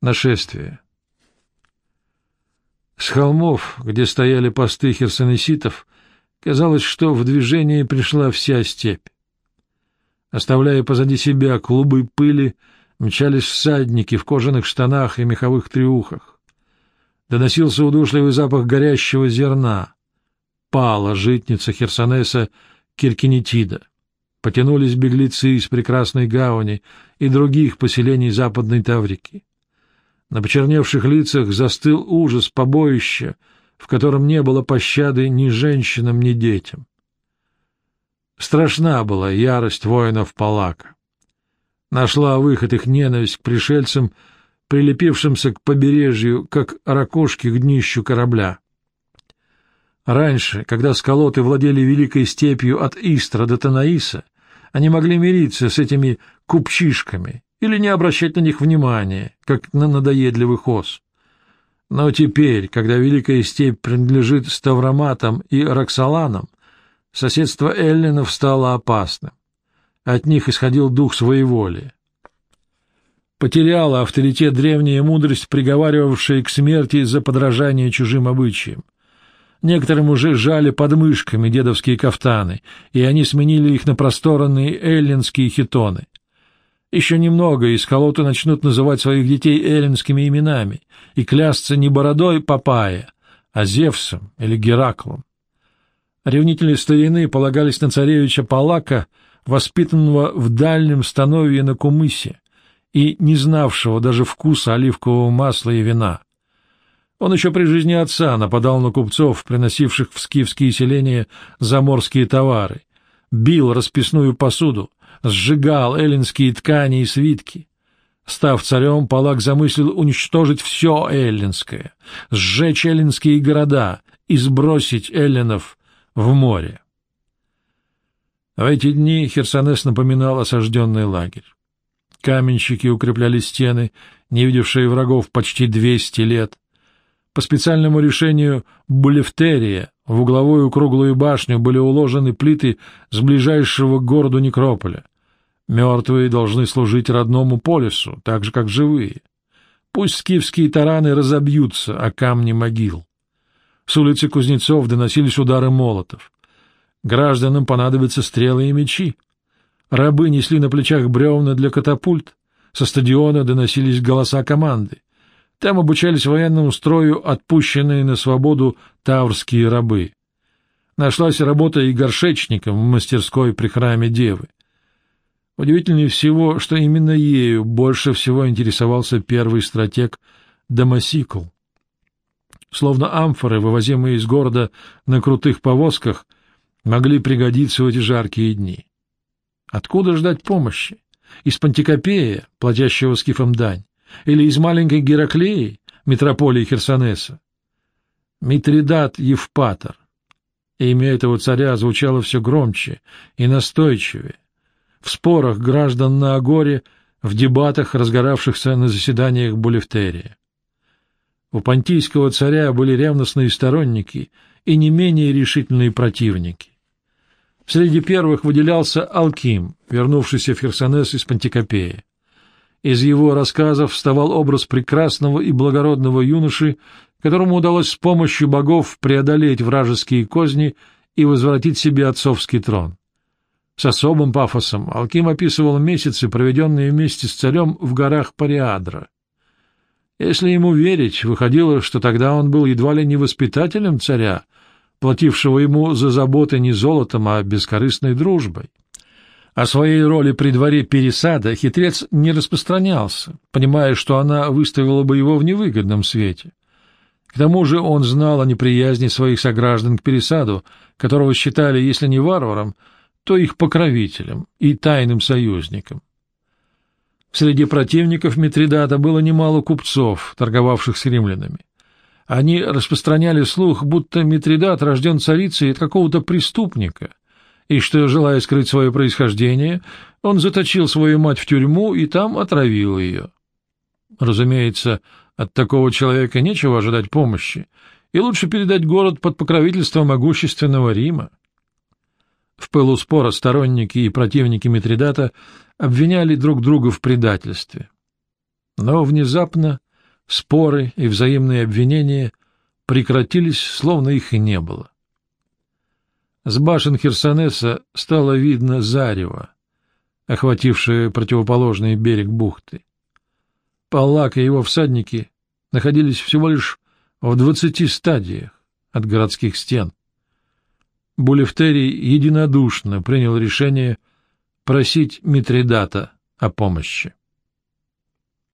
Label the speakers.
Speaker 1: Нашествие. С холмов, где стояли посты херсонеситов, казалось, что в движение пришла вся степь. Оставляя позади себя клубы пыли, мчались всадники в кожаных штанах и меховых трюхах. Доносился удушливый запах горящего зерна. Пала житница Херсонеса Киркинетида. Потянулись беглецы из прекрасной гавани и других поселений Западной Таврики. На почерневших лицах застыл ужас побоища, в котором не было пощады ни женщинам, ни детям. Страшна была ярость воинов Палака. Нашла выход их ненависть к пришельцам, прилепившимся к побережью, как ракушки к днищу корабля. Раньше, когда сколоты владели великой степью от Истра до Танаиса, они могли мириться с этими купчишками или не обращать на них внимания, как на надоедливых ос. Но теперь, когда Великая Степь принадлежит Ставроматам и Роксоланам, соседство эллинов стало опасным. От них исходил дух своеволия. Потеряла авторитет древняя мудрость, приговаривавшая к смерти за подражание чужим обычаям. Некоторым уже жали подмышками дедовские кафтаны, и они сменили их на просторные эллинские хитоны. Еще немного, и сколоты начнут называть своих детей эллинскими именами и клясться не бородой Папая, а Зевсом или Гераклом. Ревнители старины полагались на царевича Палака, воспитанного в дальнем становье на Кумысе и не знавшего даже вкуса оливкового масла и вина. Он еще при жизни отца нападал на купцов, приносивших в скифские селения заморские товары, бил расписную посуду, сжигал эллинские ткани и свитки. Став царем, Палак замыслил уничтожить все эллинское, сжечь эллинские города и сбросить эллинов в море. В эти дни Херсонес напоминал осажденный лагерь. Каменщики укрепляли стены, не видевшие врагов почти двести лет. По специальному решению Булефтерия в угловую круглую башню были уложены плиты с ближайшего к городу некрополя. Мертвые должны служить родному полису, так же, как живые. Пусть скифские тараны разобьются о камни могил. С улицы Кузнецов доносились удары молотов. Гражданам понадобятся стрелы и мечи. Рабы несли на плечах бревна для катапульт. Со стадиона доносились голоса команды. Там обучались военному строю отпущенные на свободу таврские рабы. Нашлась работа и горшечником в мастерской при храме Девы. Удивительнее всего, что именно ею больше всего интересовался первый стратег Дамасикл. Словно амфоры, вывозимые из города на крутых повозках, могли пригодиться в эти жаркие дни. Откуда ждать помощи? Из Пантикопея, платящего скифам дань? Или из маленькой Гераклеи, метрополии Херсонеса? Митридат Евпатор. Имя этого царя звучало все громче и настойчивее в спорах граждан на Агоре, в дебатах, разгоравшихся на заседаниях Булевтерия. У понтийского царя были ревностные сторонники и не менее решительные противники. Среди первых выделялся Алким, вернувшийся в Херсонес из Пантикопея. Из его рассказов вставал образ прекрасного и благородного юноши, которому удалось с помощью богов преодолеть вражеские козни и возвратить себе отцовский трон. С особым пафосом Алким описывал месяцы, проведенные вместе с царем в горах Париадра. Если ему верить, выходило, что тогда он был едва ли не воспитателем царя, платившего ему за заботы не золотом, а бескорыстной дружбой. О своей роли при дворе Пересада хитрец не распространялся, понимая, что она выставила бы его в невыгодном свете. К тому же он знал о неприязни своих сограждан к Пересаду, которого считали, если не варваром, то их покровителем и тайным союзником. Среди противников Митридата было немало купцов, торговавших с римлянами. Они распространяли слух, будто Митридат рожден царицей от какого-то преступника, и что, желая скрыть свое происхождение, он заточил свою мать в тюрьму и там отравил ее. Разумеется, от такого человека нечего ожидать помощи, и лучше передать город под покровительство могущественного Рима. В пылу спора сторонники и противники Митридата обвиняли друг друга в предательстве. Но внезапно споры и взаимные обвинения прекратились, словно их и не было. С башен Херсонеса стало видно зарево, охватившее противоположный берег бухты. Паллак и его всадники находились всего лишь в двадцати стадиях от городских стен. Булефтерий единодушно принял решение просить Митридата о помощи.